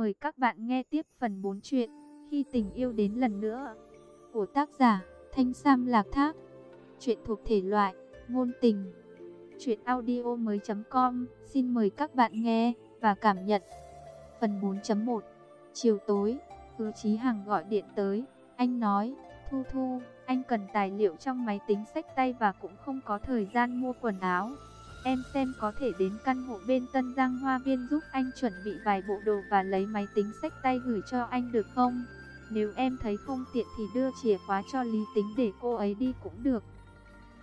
Mời các bạn nghe tiếp phần 4 chuyện Khi tình yêu đến lần nữa của tác giả Thanh Sam Lạc Thác. Chuyện thuộc thể loại ngôn tình. Chuyện audio mới.com Xin mời các bạn nghe và cảm nhận. Phần 4.1 Chiều tối, hứa Chí Hằng gọi điện tới. Anh nói, Thu Thu, anh cần tài liệu trong máy tính sách tay và cũng không có thời gian mua quần áo. Em xem có thể đến căn hộ bên Tân Giang Hoa Viên giúp anh chuẩn bị vài bộ đồ và lấy máy tính sách tay gửi cho anh được không? Nếu em thấy không tiện thì đưa chìa khóa cho Lý Tính để cô ấy đi cũng được.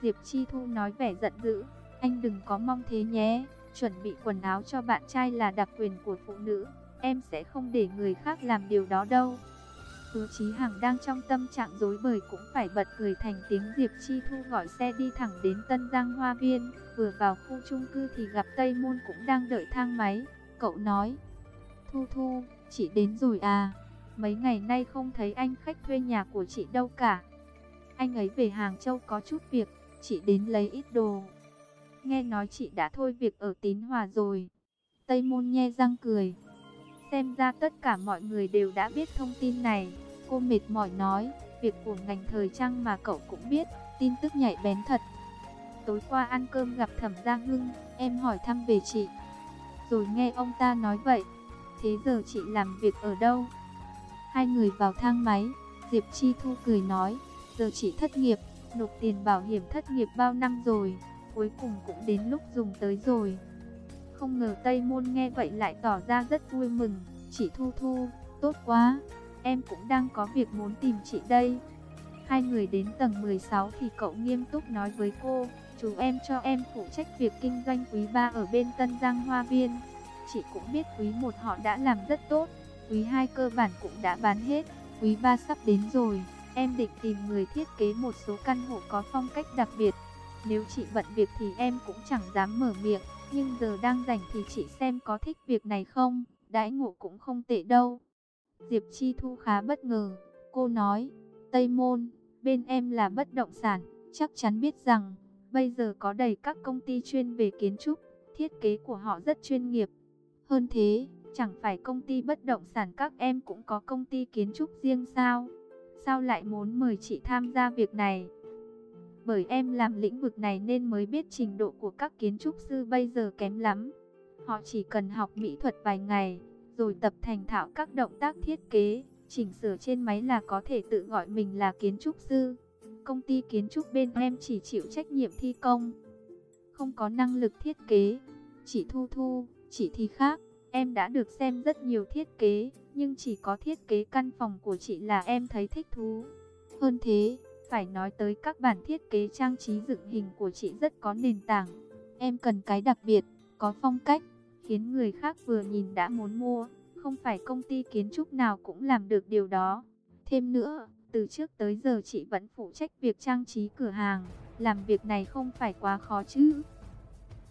Diệp Chi Thu nói vẻ giận dữ, anh đừng có mong thế nhé, chuẩn bị quần áo cho bạn trai là đặc quyền của phụ nữ, em sẽ không để người khác làm điều đó đâu. Hứa Chí Hằng đang trong tâm trạng rối bời cũng phải bật cười thành tiếng Diệp Chi Thu gọi xe đi thẳng đến Tân Giang Hoa Viên. Vừa vào khu chung cư thì gặp Tây Môn cũng đang đợi thang máy. Cậu nói, Thu Thu, chị đến rồi à? Mấy ngày nay không thấy anh khách thuê nhà của chị đâu cả. Anh ấy về Hàng Châu có chút việc, chị đến lấy ít đồ. Nghe nói chị đã thôi việc ở Tín Hòa rồi. Tây Môn nhe răng cười. Xem ra tất cả mọi người đều đã biết thông tin này. Cô mệt mỏi nói, việc của ngành thời trang mà cậu cũng biết, tin tức nhạy bén thật. Tối qua ăn cơm gặp Thẩm Gia Hưng, em hỏi thăm về chị. Rồi nghe ông ta nói vậy, thế giờ chị làm việc ở đâu? Hai người vào thang máy, Diệp Chi Thu cười nói, giờ chị thất nghiệp, nộp tiền bảo hiểm thất nghiệp bao năm rồi, cuối cùng cũng đến lúc dùng tới rồi. Không ngờ Tây Môn nghe vậy lại tỏ ra rất vui mừng, chị Thu Thu, tốt quá, em cũng đang có việc muốn tìm chị đây. Hai người đến tầng 16 thì cậu nghiêm túc nói với cô, chú em cho em phụ trách việc kinh doanh quý ba ở bên Tân Giang Hoa Viên. Chị cũng biết quý một họ đã làm rất tốt, quý hai cơ bản cũng đã bán hết, quý ba sắp đến rồi. Em định tìm người thiết kế một số căn hộ có phong cách đặc biệt. Nếu chị bận việc thì em cũng chẳng dám mở miệng, nhưng giờ đang rảnh thì chị xem có thích việc này không, đãi ngộ cũng không tệ đâu. Diệp Chi Thu khá bất ngờ, cô nói, Tây Môn, bên em là bất động sản, chắc chắn biết rằng, bây giờ có đầy các công ty chuyên về kiến trúc, thiết kế của họ rất chuyên nghiệp. Hơn thế, chẳng phải công ty bất động sản các em cũng có công ty kiến trúc riêng sao? Sao lại muốn mời chị tham gia việc này? Bởi em làm lĩnh vực này nên mới biết trình độ của các kiến trúc sư bây giờ kém lắm. Họ chỉ cần học mỹ thuật vài ngày, rồi tập thành thạo các động tác thiết kế, chỉnh sửa trên máy là có thể tự gọi mình là kiến trúc sư. Công ty kiến trúc bên em chỉ chịu trách nhiệm thi công, không có năng lực thiết kế. Chị Thu Thu, chị thi khác, em đã được xem rất nhiều thiết kế, nhưng chỉ có thiết kế căn phòng của chị là em thấy thích thú. Hơn thế, phải nói tới các bản thiết kế trang trí dựng hình của chị rất có nền tảng. Em cần cái đặc biệt, có phong cách, khiến người khác vừa nhìn đã muốn mua. Không phải công ty kiến trúc nào cũng làm được điều đó. Thêm nữa, từ trước tới giờ chị vẫn phụ trách việc trang trí cửa hàng. Làm việc này không phải quá khó chứ.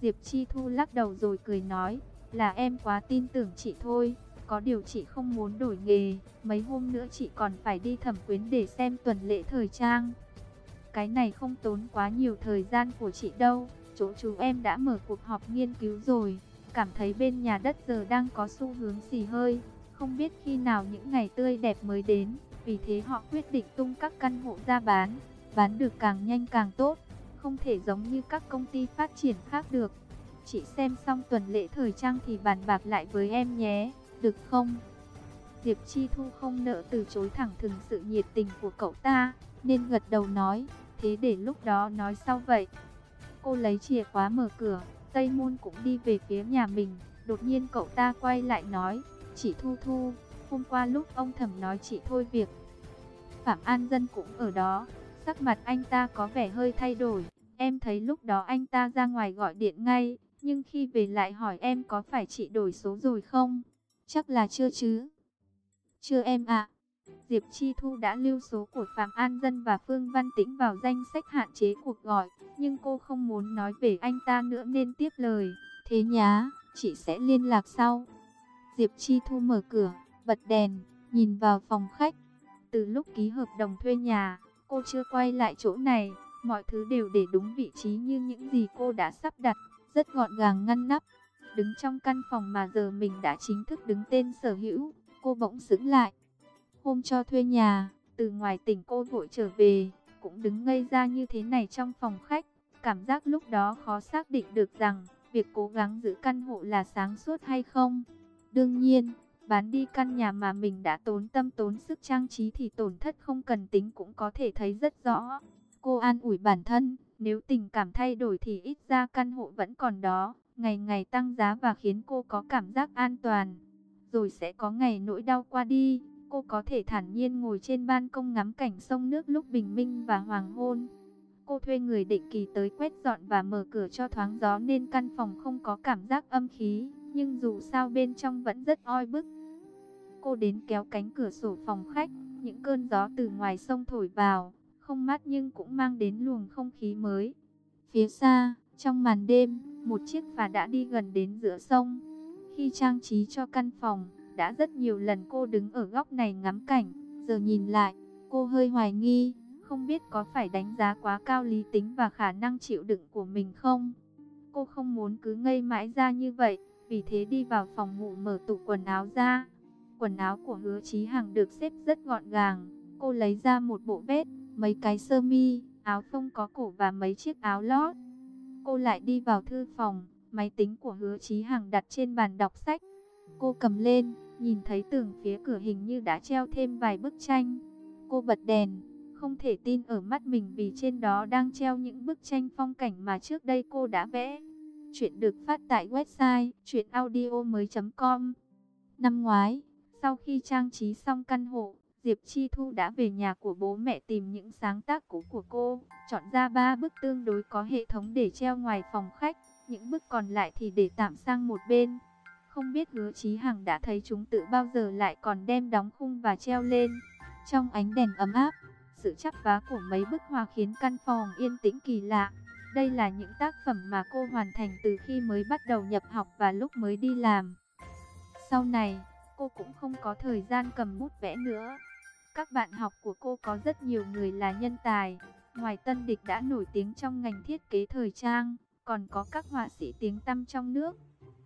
Diệp Chi Thu lắc đầu rồi cười nói, là em quá tin tưởng chị thôi. Có điều chị không muốn đổi nghề, mấy hôm nữa chị còn phải đi thẩm quyến để xem tuần lễ thời trang. Cái này không tốn quá nhiều thời gian của chị đâu, chỗ chú em đã mở cuộc họp nghiên cứu rồi, cảm thấy bên nhà đất giờ đang có xu hướng xì hơi, không biết khi nào những ngày tươi đẹp mới đến, vì thế họ quyết định tung các căn hộ ra bán, bán được càng nhanh càng tốt, không thể giống như các công ty phát triển khác được. Chị xem xong tuần lễ thời trang thì bàn bạc lại với em nhé được không? Diệp Chi Thu không nỡ từ chối thẳng thừng sự nhiệt tình của cậu ta, nên gật đầu nói, thế để lúc đó nói sau vậy. Cô lấy chìa khóa mở cửa, Tây Môn cũng đi về phía nhà mình, đột nhiên cậu ta quay lại nói, chị Thu Thu, hôm qua lúc ông thẩm nói chị thôi việc. Phạm An Dân cũng ở đó, sắc mặt anh ta có vẻ hơi thay đổi, em thấy lúc đó anh ta ra ngoài gọi điện ngay, nhưng khi về lại hỏi em có phải chị đổi số rồi không? Chắc là chưa chứ. Chưa em ạ. Diệp Chi Thu đã lưu số của Phạm An Dân và Phương Văn Tĩnh vào danh sách hạn chế cuộc gọi, nhưng cô không muốn nói về anh ta nữa nên tiếp lời. Thế nhá, chị sẽ liên lạc sau. Diệp Chi Thu mở cửa, bật đèn, nhìn vào phòng khách. Từ lúc ký hợp đồng thuê nhà, cô chưa quay lại chỗ này, mọi thứ đều để đúng vị trí như những gì cô đã sắp đặt, rất gọn gàng ngăn nắp đứng trong căn phòng mà giờ mình đã chính thức đứng tên sở hữu. Cô bỗng sững lại. Hôm cho thuê nhà, từ ngoài tỉnh cô vội trở về, cũng đứng ngây ra như thế này trong phòng khách. Cảm giác lúc đó khó xác định được rằng, việc cố gắng giữ căn hộ là sáng suốt hay không. Đương nhiên, bán đi căn nhà mà mình đã tốn tâm tốn sức trang trí thì tổn thất không cần tính cũng có thể thấy rất rõ. Cô an ủi bản thân, nếu tình cảm thay đổi thì ít ra căn hộ vẫn còn đó, ngày ngày tăng giá và khiến cô có cảm giác an toàn. Rồi sẽ có ngày nỗi đau qua đi, cô có thể thản nhiên ngồi trên ban công ngắm cảnh sông nước lúc bình minh và hoàng hôn. Cô thuê người định kỳ tới quét dọn và mở cửa cho thoáng gió nên căn phòng không có cảm giác âm khí, nhưng dù sao bên trong vẫn rất oi bức. Cô đến kéo cánh cửa sổ phòng khách, những cơn gió từ ngoài sông thổi vào, không mát nhưng cũng mang đến luồng không khí mới. Phía xa, trong màn đêm, một chiếc phà đã đi gần đến giữa sông. Khi trang trí cho căn phòng, đã rất nhiều lần cô đứng ở góc này ngắm cảnh, giờ nhìn lại, cô hơi hoài nghi, không biết có phải đánh giá quá cao lý tính và khả năng chịu đựng của mình không? Cô không muốn cứ ngây mãi ra như vậy, vì thế đi vào phòng ngủ mở tủ quần áo ra. Quần áo của hứa Chí Hằng được xếp rất gọn gàng, cô lấy ra một bộ vest, mấy cái sơ mi, áo phông có cổ và mấy chiếc áo lót. Cô lại đi vào thư phòng, máy tính của hứa Chí Hằng đặt trên bàn đọc sách. Cô cầm lên, nhìn thấy tường phía cửa hình như đã treo thêm vài bức tranh. Cô bật đèn, không thể tin ở mắt mình vì trên đó đang treo những bức tranh phong cảnh mà trước đây cô đã vẽ. Chuyện được phát tại website chuyenaudio.com Năm ngoái, sau khi trang trí xong căn hộ, Diệp Chi Thu đã về nhà của bố mẹ tìm những sáng tác cũ của cô, chọn ra ba bức tương đối có hệ thống để treo ngoài phòng khách, những bức còn lại thì để tạm sang một bên. Không biết hứa Chí Hằng đã thấy chúng tự bao giờ lại còn đem đóng khung và treo lên. Trong ánh đèn ấm áp, sự chắp vá của mấy bức hoa khiến căn phòng yên tĩnh kỳ lạ. Đây là những tác phẩm mà cô hoàn thành từ khi mới bắt đầu nhập học và lúc mới đi làm. Sau này, cô cũng không có thời gian cầm bút vẽ nữa. Các bạn học của cô có rất nhiều người là nhân tài. Ngoài Tân Địch đã nổi tiếng trong ngành thiết kế thời trang, còn có các họa sĩ tiếng tăm trong nước.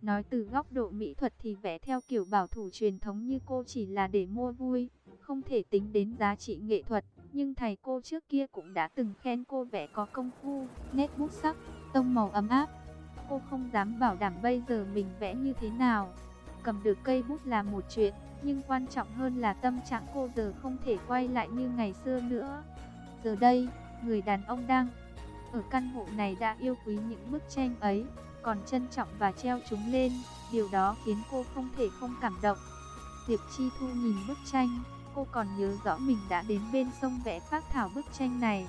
Nói từ góc độ mỹ thuật thì vẽ theo kiểu bảo thủ truyền thống như cô chỉ là để mua vui, không thể tính đến giá trị nghệ thuật. Nhưng thầy cô trước kia cũng đã từng khen cô vẽ có công phu, nét bút sắc, tông màu ấm áp. Cô không dám bảo đảm bây giờ mình vẽ như thế nào. Cầm được cây bút là một chuyện, nhưng quan trọng hơn là tâm trạng cô giờ không thể quay lại như ngày xưa nữa. Giờ đây, người đàn ông đang ở căn hộ này đã yêu quý những bức tranh ấy, còn trân trọng và treo chúng lên, điều đó khiến cô không thể không cảm động. Diệp Chi Thu nhìn bức tranh, cô còn nhớ rõ mình đã đến bên sông vẽ phác thảo bức tranh này.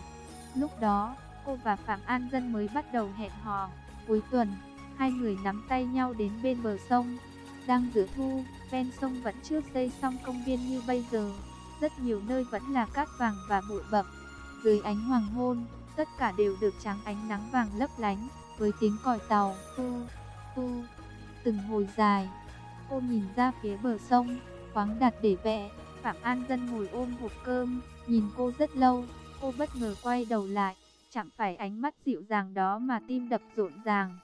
Lúc đó, cô và Phạm An Dân mới bắt đầu hẹn hò. Cuối tuần, hai người nắm tay nhau đến bên bờ sông. Đang giữa thu, ven sông vẫn chưa xây xong công viên như bây giờ. Rất nhiều nơi vẫn là cát vàng và bụi bậm. Dưới ánh hoàng hôn, tất cả đều được trắng ánh nắng vàng lấp lánh, với tiếng còi tàu tu, tu, từng hồi dài. Cô nhìn ra phía bờ sông, khoáng đặt để vẽ. Phạm An Dân ngồi ôm hộp cơm, nhìn cô rất lâu, cô bất ngờ quay đầu lại, chẳng phải ánh mắt dịu dàng đó mà tim đập rộn ràng.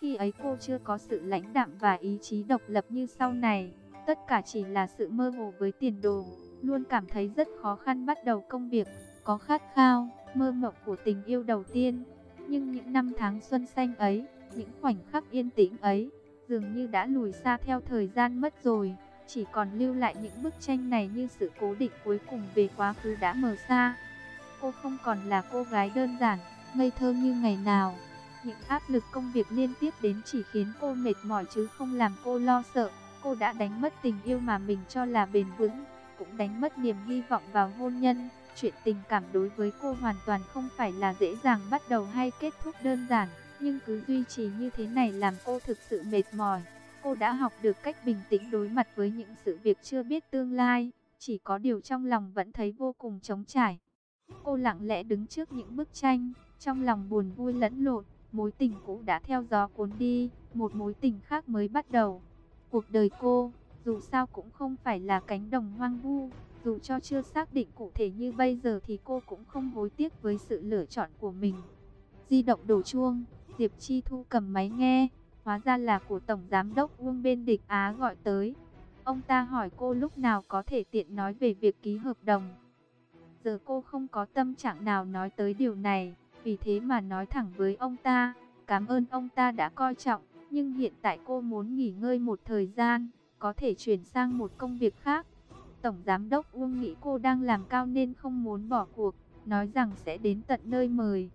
Khi ấy cô chưa có sự lãnh đạm và ý chí độc lập như sau này, tất cả chỉ là sự mơ hồ với tiền đồ, luôn cảm thấy rất khó khăn bắt đầu công việc, có khát khao, mơ mộng của tình yêu đầu tiên. Nhưng những năm tháng xuân xanh ấy, những khoảnh khắc yên tĩnh ấy, dường như đã lùi xa theo thời gian mất rồi, chỉ còn lưu lại những bức tranh này như sự cố định cuối cùng về quá khứ đã mờ xa. Cô không còn là cô gái đơn giản, ngây thơ như ngày nào. Những áp lực công việc liên tiếp đến chỉ khiến cô mệt mỏi chứ không làm cô lo sợ. Cô đã đánh mất tình yêu mà mình cho là bền vững, cũng đánh mất niềm hy vọng vào hôn nhân. Chuyện tình cảm đối với cô hoàn toàn không phải là dễ dàng bắt đầu hay kết thúc đơn giản, nhưng cứ duy trì như thế này làm cô thực sự mệt mỏi. Cô đã học được cách bình tĩnh đối mặt với những sự việc chưa biết tương lai, chỉ có điều trong lòng vẫn thấy vô cùng trống trải. Cô lặng lẽ đứng trước những bức tranh, trong lòng buồn vui lẫn lộn, mối tình cũ đã theo gió cuốn đi, một mối tình khác mới bắt đầu. Cuộc đời cô, dù sao cũng không phải là cánh đồng hoang vu, dù cho chưa xác định cụ thể như bây giờ thì cô cũng không hối tiếc với sự lựa chọn của mình. Di động đổ chuông, Diệp Chi Thu cầm máy nghe, hóa ra là của Tổng Giám đốc Uông bên địch Á gọi tới. Ông ta hỏi cô lúc nào có thể tiện nói về việc ký hợp đồng. Giờ cô không có tâm trạng nào nói tới điều này, vì thế mà nói thẳng với ông ta. Cảm ơn ông ta đã coi trọng, nhưng hiện tại cô muốn nghỉ ngơi một thời gian, có thể chuyển sang một công việc khác. Tổng Giám đốc Uông nghĩ cô đang làm cao nên không muốn bỏ cuộc, nói rằng sẽ đến tận nơi mời.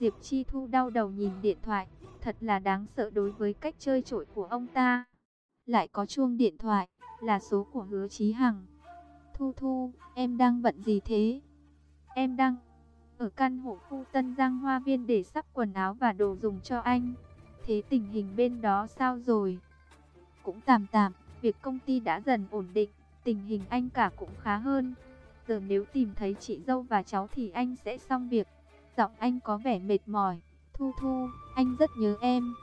Diệp Chi Thu đau đầu nhìn điện thoại, thật là đáng sợ đối với cách chơi trội của ông ta. Lại có chuông điện thoại, là số của hứa Chí Hằng. Thu Thu, em đang bận gì thế? Em đang ở căn hộ khu Tân Giang Hoa Viên để sắp quần áo và đồ dùng cho anh. Thế tình hình bên đó sao rồi? Cũng tạm tạm, việc công ty đã dần ổn định, tình hình anh cả cũng khá hơn. Giờ nếu tìm thấy chị dâu và cháu thì anh sẽ xong việc. Giọng anh có vẻ mệt mỏi. Thu Thu, anh rất nhớ em.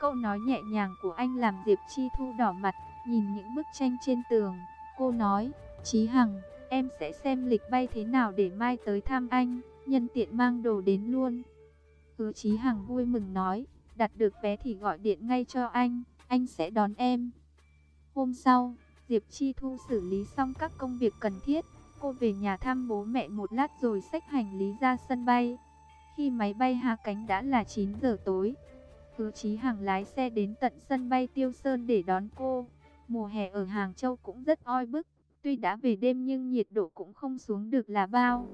Câu nói nhẹ nhàng của anh làm Diệp Chi Thu đỏ mặt, nhìn những bức tranh trên tường. Cô nói, Chí Hằng, em sẽ xem lịch bay thế nào để mai tới thăm anh, nhân tiện mang đồ đến luôn. Hứa Chí Hằng vui mừng nói, đặt được vé thì gọi điện ngay cho anh, anh sẽ đón em. Hôm sau, Diệp Chi Thu xử lý xong các công việc cần thiết, cô về nhà thăm bố mẹ một lát rồi xách hành lý ra sân bay. Khi máy bay hạ cánh đã là 9 giờ tối, Hứa Chí Hằng lái xe đến tận sân bay Tiêu Sơn để đón cô. Mùa hè ở Hàng Châu cũng rất oi bức, tuy đã về đêm nhưng nhiệt độ cũng không xuống được là bao.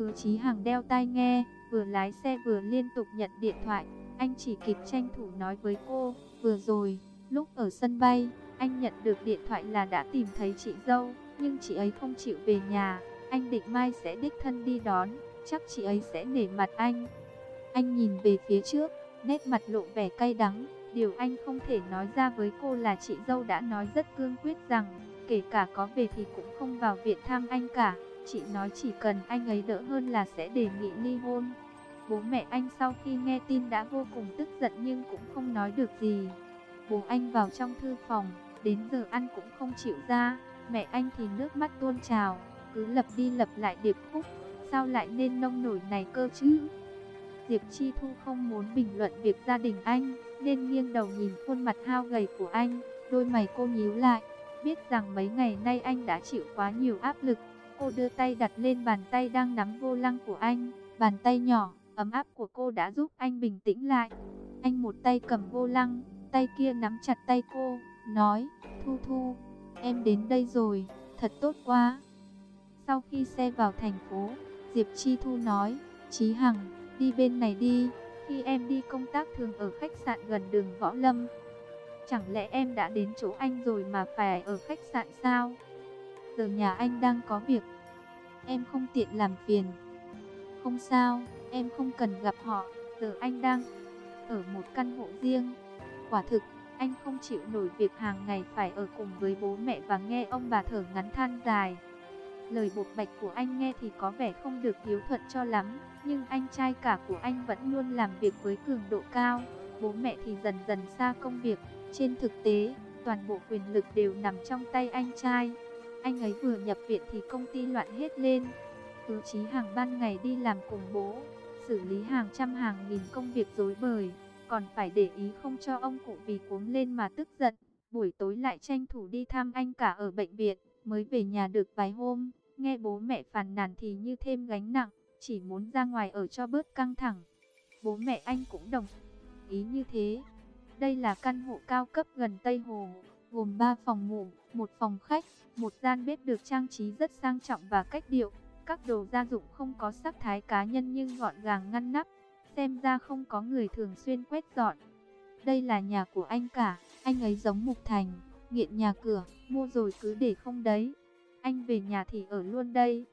Hứa Chí Hằng đeo tai nghe, vừa lái xe vừa liên tục nhận điện thoại. Anh chỉ kịp tranh thủ nói với cô, vừa rồi, lúc ở sân bay, anh nhận được điện thoại là đã tìm thấy chị dâu, nhưng chị ấy không chịu về nhà. Anh định mai sẽ đích thân đi đón, chắc chị ấy sẽ nể mặt anh. Anh nhìn về phía trước, nét mặt lộ vẻ cay đắng. Điều anh không thể nói ra với cô là chị dâu đã nói rất cương quyết rằng, kể cả có về thì cũng không vào viện thăm anh cả. Chị nói chỉ cần anh ấy đỡ hơn là sẽ đề nghị ly hôn. Bố mẹ anh sau khi nghe tin đã vô cùng tức giận nhưng cũng không nói được gì. Bố anh vào trong thư phòng, đến giờ ăn cũng không chịu ra. Mẹ anh thì nước mắt tuôn trào, cứ lập đi lập lại điệp khúc. Sao lại nên nông nổi này cơ chứ? Diệp Chi Thu không muốn bình luận việc gia đình anh, nên nghiêng đầu nhìn khuôn mặt hao gầy của anh, đôi mày cô nhíu lại, biết rằng mấy ngày nay anh đã chịu quá nhiều áp lực. Cô đưa tay đặt lên bàn tay đang nắm vô lăng của anh, bàn tay nhỏ, ấm áp của cô đã giúp anh bình tĩnh lại. Anh một tay cầm vô lăng, tay kia nắm chặt tay cô, nói, Thu Thu, em đến đây rồi, thật tốt quá. Sau khi xe vào thành phố, Diệp Chi Thu nói, Chí Hằng, đi bên này đi, khi em đi công tác thường ở khách sạn gần đường Võ Lâm. Chẳng lẽ em đã đến chỗ anh rồi mà phải ở khách sạn sao? Giờ nhà anh đang có việc, em không tiện làm phiền. Không sao, em không cần gặp họ, giờ anh đang ở một căn hộ riêng. Quả thực, anh không chịu nổi việc hàng ngày phải ở cùng với bố mẹ và nghe ông bà thở ngắn than dài. Lời bột bạch của anh nghe thì có vẻ không được hiếu thuận cho lắm, nhưng anh trai cả của anh vẫn luôn làm việc với cường độ cao. Bố mẹ thì dần dần xa công việc. Trên thực tế, toàn bộ quyền lực đều nằm trong tay anh trai. Anh ấy vừa nhập viện thì công ty loạn hết lên. Cứ chí hàng ban ngày đi làm cùng bố, xử lý hàng trăm hàng nghìn công việc rối bời, còn phải để ý không cho ông cụ vì cuống lên mà tức giận. Buổi tối lại tranh thủ đi thăm anh cả ở bệnh viện, mới về nhà được vài hôm. Nghe bố mẹ phàn nàn thì như thêm gánh nặng, chỉ muốn ra ngoài ở cho bớt căng thẳng. Bố mẹ anh cũng đồng ý như thế. Đây là căn hộ cao cấp gần Tây Hồ, gồm 3 phòng ngủ, một phòng khách, một gian bếp được trang trí rất sang trọng và cách điệu. Các đồ gia dụng không có sắc thái cá nhân nhưng gọn gàng ngăn nắp, xem ra không có người thường xuyên quét dọn. Đây là nhà của anh cả, anh ấy giống Mục Thành, nghiện nhà cửa, mua rồi cứ để không đấy. Anh về nhà thì ở luôn đây.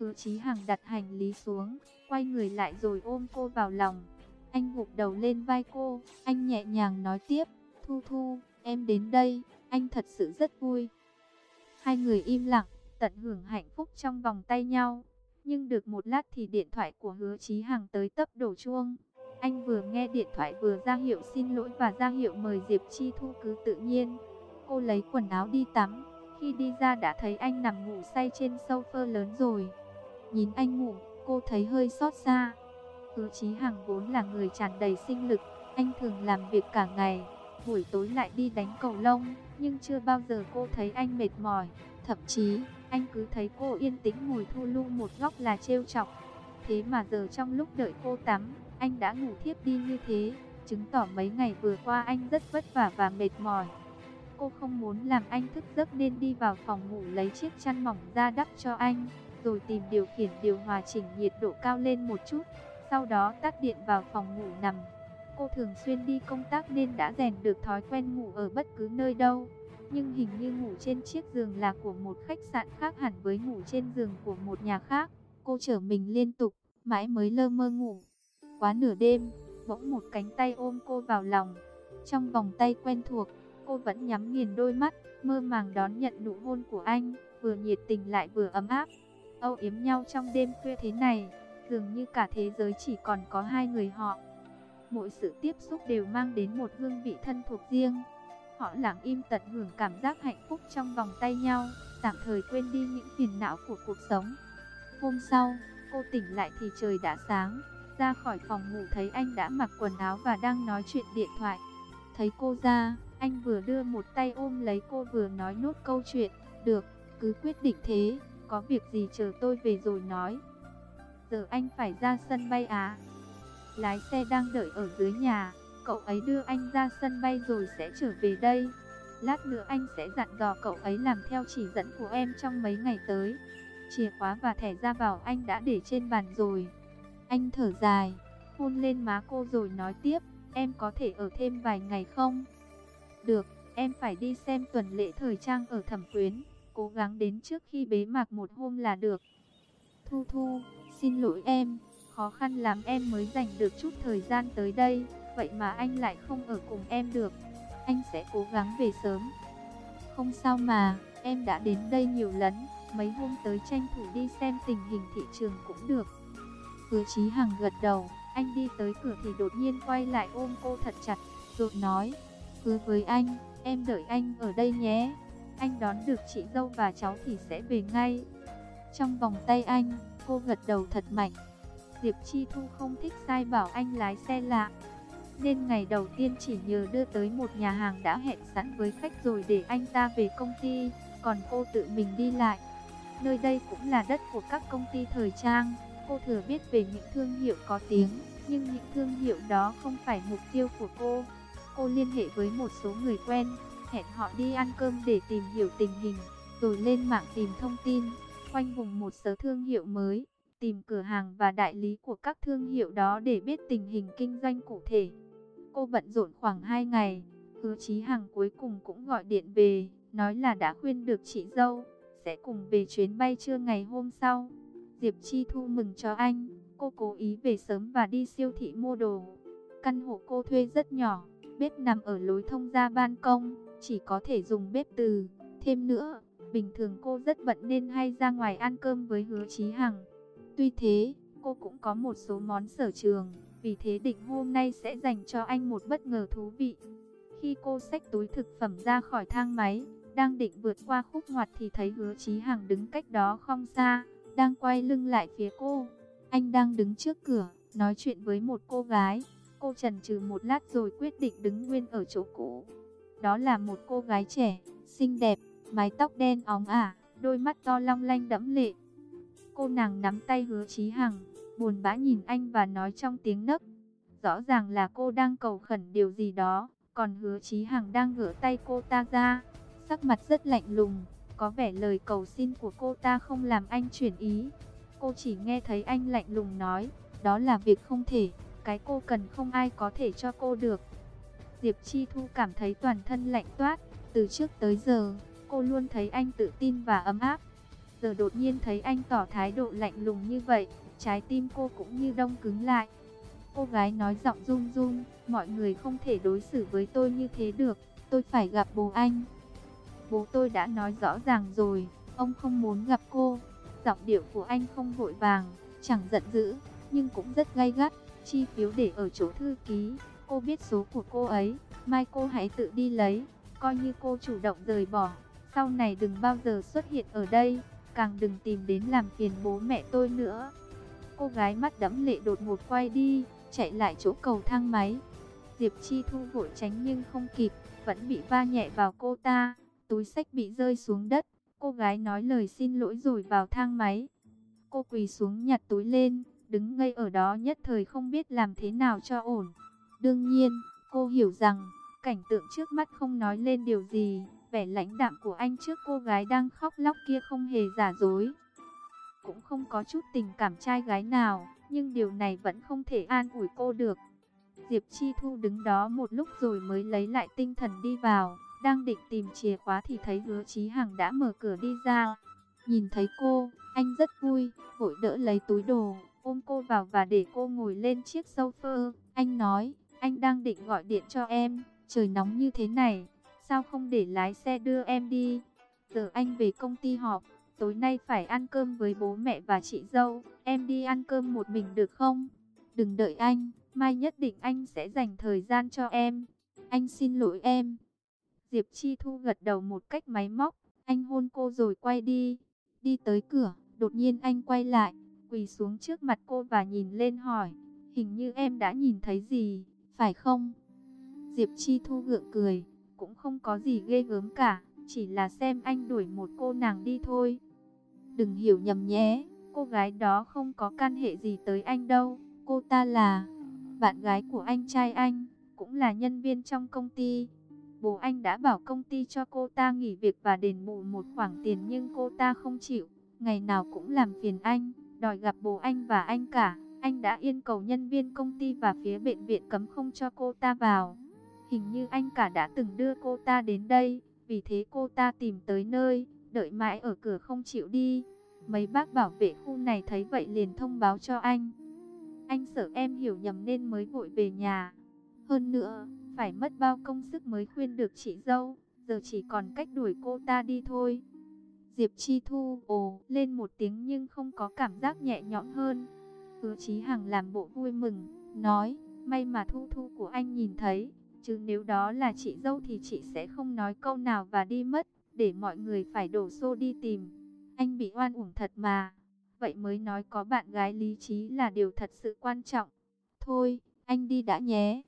Hứa Chí Hằng đặt hành lý xuống, quay người lại rồi ôm cô vào lòng. Anh gục đầu lên vai cô, anh nhẹ nhàng nói tiếp, Thu Thu, em đến đây, anh thật sự rất vui. Hai người im lặng, tận hưởng hạnh phúc trong vòng tay nhau. Nhưng được một lát thì điện thoại của hứa Chí Hằng tới tấp đổ chuông. Anh vừa nghe điện thoại vừa ra hiệu xin lỗi và ra hiệu mời Diệp Chi Thu cứ tự nhiên. Cô lấy quần áo đi tắm, khi đi ra đã thấy anh nằm ngủ say trên sofa lớn rồi. Nhìn anh ngủ, cô thấy hơi xót xa. Hứa Chí Hằng vốn là người tràn đầy sinh lực, Anh thường làm việc cả ngày, buổi tối lại đi đánh cầu lông, nhưng chưa bao giờ cô thấy anh mệt mỏi. Thậm chí, anh cứ thấy cô yên tĩnh ngồi thu lưu một góc là trêu chọc. Thế mà giờ trong lúc đợi cô tắm, anh đã ngủ thiếp đi như thế, chứng tỏ mấy ngày vừa qua anh rất vất vả và mệt mỏi. Cô không muốn làm anh thức giấc nên đi vào phòng ngủ lấy chiếc chăn mỏng ra đắp cho anh, rồi tìm điều khiển điều hòa chỉnh nhiệt độ cao lên một chút, sau đó tắt điện vào phòng ngủ nằm. Cô thường xuyên đi công tác nên đã rèn được thói quen ngủ ở bất cứ nơi đâu. Nhưng hình như ngủ trên chiếc giường là của một khách sạn khác hẳn với ngủ trên giường của một nhà khác. Cô trở mình liên tục, mãi mới lơ mơ ngủ. Quá nửa đêm, bỗng một cánh tay ôm cô vào lòng. Trong vòng tay quen thuộc, cô vẫn nhắm nghiền đôi mắt, mơ màng đón nhận nụ hôn của anh, vừa nhiệt tình lại vừa ấm áp. Âu yếm nhau trong đêm khuya thế này, dường như cả thế giới chỉ còn có hai người họ. Mỗi sự tiếp xúc đều mang đến một hương vị thân thuộc riêng. Họ lặng im tận hưởng cảm giác hạnh phúc trong vòng tay nhau, tạm thời quên đi những phiền não của cuộc sống. Hôm sau, cô tỉnh lại thì trời đã sáng, ra khỏi phòng ngủ thấy anh đã mặc quần áo và đang nói chuyện điện thoại. Thấy cô ra, anh vừa đưa một tay ôm lấy cô vừa nói nốt câu chuyện, được, cứ quyết định thế, có việc gì chờ tôi về rồi nói. Giờ anh phải ra sân bay á. Lái xe đang đợi ở dưới nhà, cậu ấy đưa anh ra sân bay rồi sẽ trở về đây. Lát nữa anh sẽ dặn dò cậu ấy làm theo chỉ dẫn của em trong mấy ngày tới. Chìa khóa và thẻ ra vào anh đã để trên bàn rồi. Anh thở dài, hôn lên má cô rồi nói tiếp, em có thể ở thêm vài ngày không? Được, em phải đi xem tuần lễ thời trang ở thẩm quyến, cố gắng đến trước khi bế mạc một hôm là được. Thu Thu, xin lỗi em, khó khăn lắm em mới dành được chút thời gian tới đây, vậy mà anh lại không ở cùng em được. Anh sẽ cố gắng về sớm. Không sao mà, em đã đến đây nhiều lần, mấy hôm tới tranh thủ đi xem tình hình thị trường cũng được. Hứa Chí Hằng gật đầu, anh đi tới cửa thì đột nhiên quay lại ôm cô thật chặt, rồi nói, hứa với anh, em đợi anh ở đây nhé. Anh đón được chị dâu và cháu thì sẽ về ngay. Trong vòng tay anh, cô gật đầu thật mạnh. Diệp Chi Thu không thích sai bảo anh lái xe lạ. Nên ngày đầu tiên chỉ nhờ đưa tới một nhà hàng đã hẹn sẵn với khách rồi để anh ta về công ty, còn cô tự mình đi lại. Nơi đây cũng là đất của các công ty thời trang, cô thừa biết về những thương hiệu có tiếng, nhưng những thương hiệu đó không phải mục tiêu của cô. Cô liên hệ với một số người quen, hẹn họ đi ăn cơm để tìm hiểu tình hình, rồi lên mạng tìm thông tin, khoanh vùng một số thương hiệu mới, tìm cửa hàng và đại lý của các thương hiệu đó để biết tình hình kinh doanh cụ thể. Cô bận rộn khoảng 2 ngày, hứa Chí Hằng cuối cùng cũng gọi điện về, nói là đã khuyên được chị dâu, sẽ cùng về chuyến bay trưa ngày hôm sau. Diệp Chi Thu mừng cho anh, cô cố ý về sớm và đi siêu thị mua đồ. Căn hộ cô thuê rất nhỏ, bếp nằm ở lối thông ra ban công, chỉ có thể dùng bếp từ. Thêm nữa, bình thường cô rất bận nên hay ra ngoài ăn cơm với hứa Chí Hằng. Tuy thế, cô cũng có một số món sở trường, vì thế định hôm nay sẽ dành cho anh một bất ngờ thú vị. Khi cô xách túi thực phẩm ra khỏi thang máy, đang định vượt qua khúc ngoặt thì thấy hứa Chí Hằng đứng cách đó không xa, đang quay lưng lại phía cô. Anh đang đứng trước cửa, nói chuyện với một cô gái. Cô chần chừ một lát rồi quyết định đứng nguyên ở chỗ cũ. Đó là một cô gái trẻ, xinh đẹp, mái tóc đen óng ả, đôi mắt to long lanh đẫm lệ. Cô nàng nắm tay hứa Chí Hằng, buồn bã nhìn anh và nói trong tiếng nấc. Rõ ràng là cô đang cầu khẩn điều gì đó, còn hứa Chí Hằng đang gỡ tay cô ta ra. Sắc mặt rất lạnh lùng, có vẻ lời cầu xin của cô ta không làm anh chuyển ý. Cô chỉ nghe thấy anh lạnh lùng nói, đó là việc không thể, cái cô cần không ai có thể cho cô được. Diệp Chi Thu cảm thấy toàn thân lạnh toát, từ trước tới giờ, cô luôn thấy anh tự tin và ấm áp. Giờ đột nhiên thấy anh tỏ thái độ lạnh lùng như vậy, trái tim cô cũng như đông cứng lại. Cô gái nói giọng run run, mọi người không thể đối xử với tôi như thế được, tôi phải gặp bố anh. Bố tôi đã nói rõ ràng rồi, ông không muốn gặp cô. Giọng điệu của anh không vội vàng, chẳng giận dữ, nhưng cũng rất gay gắt. Chi phiếu để ở chỗ thư ký, cô biết số của cô ấy, mai cô hãy tự đi lấy, coi như cô chủ động rời bỏ. Sau này đừng bao giờ xuất hiện ở đây, càng đừng tìm đến làm phiền bố mẹ tôi nữa. Cô gái mắt đẫm lệ đột ngột quay đi, chạy lại chỗ cầu thang máy. Diệp Chi Thu vội tránh nhưng không kịp, vẫn bị va nhẹ vào cô ta, túi sách bị rơi xuống đất. Cô gái nói lời xin lỗi rồi vào thang máy. Cô quỳ xuống nhặt túi lên, đứng ngây ở đó nhất thời không biết làm thế nào cho ổn. Đương nhiên, cô hiểu rằng, cảnh tượng trước mắt không nói lên điều gì, vẻ lãnh đạm của anh trước cô gái đang khóc lóc kia không hề giả dối. Cũng không có chút tình cảm trai gái nào, nhưng điều này vẫn không thể an ủi cô được. Diệp Chi Thu đứng đó một lúc rồi mới lấy lại tinh thần đi vào, đang định tìm chìa khóa thì thấy hứa Chí Hằng đã mở cửa đi ra. Nhìn thấy cô, anh rất vui, vội đỡ lấy túi đồ, ôm cô vào và để cô ngồi lên chiếc sofa. Anh nói, anh đang định gọi điện cho em, trời nóng như thế này, sao không để lái xe đưa em đi? Giờ anh về công ty họp, tối nay phải ăn cơm với bố mẹ và chị dâu, em đi ăn cơm một mình được không? Đừng đợi anh, mai nhất định anh sẽ dành thời gian cho em. Anh xin lỗi em. Diệp Chi Thu gật đầu một cách máy móc, anh hôn cô rồi quay đi. Đi tới cửa, đột nhiên anh quay lại, quỳ xuống trước mặt cô và nhìn lên hỏi, hình như em đã nhìn thấy gì, phải không? Diệp Chi Thu gượng cười, cũng không có gì ghê gớm cả, chỉ là xem anh đuổi một cô nàng đi thôi. Đừng hiểu nhầm nhé, cô gái đó không có can hệ gì tới anh đâu, cô ta là bạn gái của anh trai anh, cũng là nhân viên trong công ty. Bố anh đã bảo công ty cho cô ta nghỉ việc và đền bù một khoản tiền nhưng cô ta không chịu, ngày nào cũng làm phiền anh, đòi gặp bố anh và anh cả. Anh đã yên cầu nhân viên công ty và phía bệnh viện cấm không cho cô ta vào. Hình như anh cả đã từng đưa cô ta đến đây, vì thế cô ta tìm tới nơi, đợi mãi ở cửa không chịu đi. Mấy bác bảo vệ khu này thấy vậy liền thông báo cho anh. Anh sợ em hiểu nhầm nên mới vội về nhà. Hơn nữa, phải mất bao công sức mới khuyên được chị dâu, giờ chỉ còn cách đuổi cô ta đi thôi. Diệp Chi Thu ồ lên một tiếng nhưng không có cảm giác nhẹ nhõm hơn. Hứa Chí Hằng làm bộ vui mừng, nói, may mà Thu Thu của anh nhìn thấy, chứ nếu đó là chị dâu thì chị sẽ không nói câu nào và đi mất, để mọi người phải đổ xô đi tìm. Anh bị oan uổng thật mà, vậy mới nói có bạn gái lý trí là điều thật sự quan trọng. Thôi, anh đi đã nhé.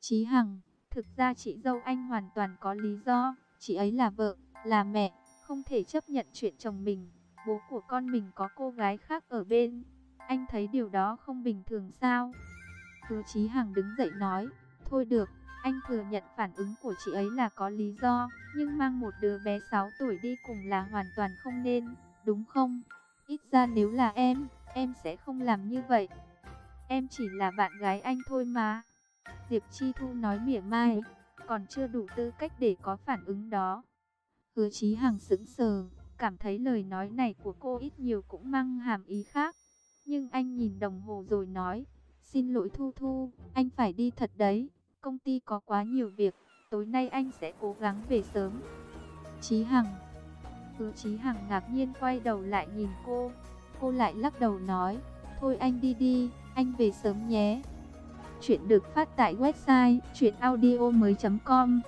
Chí Hằng, thực ra chị dâu anh hoàn toàn có lý do, chị ấy là vợ, là mẹ, không thể chấp nhận chuyện chồng mình, bố của con mình có cô gái khác ở bên. Anh thấy điều đó không bình thường sao? Hứa Chí Hằng đứng dậy nói, thôi được, anh thừa nhận phản ứng của chị ấy là có lý do, nhưng mang một đứa bé 6 tuổi đi cùng là hoàn toàn không nên, đúng không? Ít ra nếu là em, em sẽ không làm như vậy. Em chỉ là bạn gái anh thôi mà. Diệp Chi Thu nói mỉa mai, còn chưa đủ tư cách để có phản ứng đó. Hứa Chí Hằng sững sờ, cảm thấy lời nói này của cô ít nhiều cũng mang hàm ý khác. Nhưng anh nhìn đồng hồ rồi nói, xin lỗi Thu Thu, anh phải đi thật đấy, công ty có quá nhiều việc, tối nay anh sẽ cố gắng về sớm. Chí Hằng Hứa Chí Hằng ngạc nhiên quay đầu lại nhìn cô, cô lại lắc đầu nói, thôi anh đi đi, anh về sớm nhé. Chuyện được phát tại website chuyenaudio.com